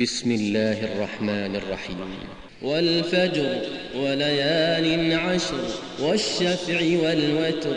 بسم الله الرحمن الرحيم. والفجر وليال عشر والشفع والوتر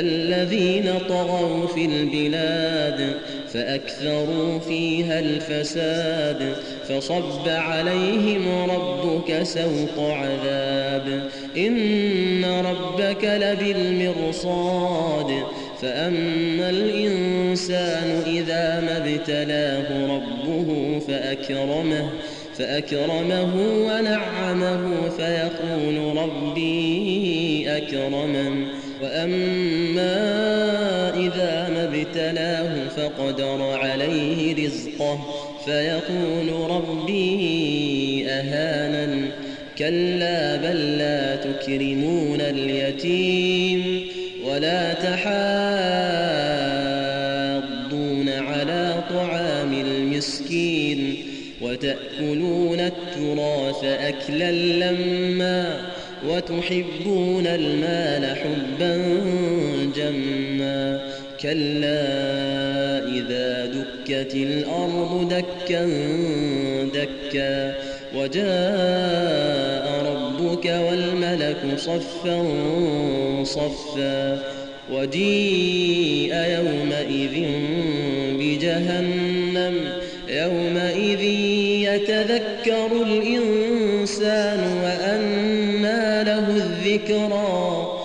الذين طغوا في البلاد فأكثروا فيها الفساد فصب عليهم ربك سوط عذاب. إن ربك لبالمرصاد. فأما الإنسان إذا ما ابتلاه ربه فأكرمه فأكرمه ونعمه فيقول ربي أكرمن. وأما إذا ما ابتلاه فقدر عليه رزقه فيقول ربي أهانن كلا بل لا تكرمون اليتيم ولا تحاضون على طعام المسكين وتأكلون التراث أكلا لما وتحبون المال حبا جما كلا إذا دكت الأرض دكا دكا وجاء ربك والملك صفا صفا وجيء يومئذ بجهنم يومئذ يتذكر الإنسان وأنى له الذكرى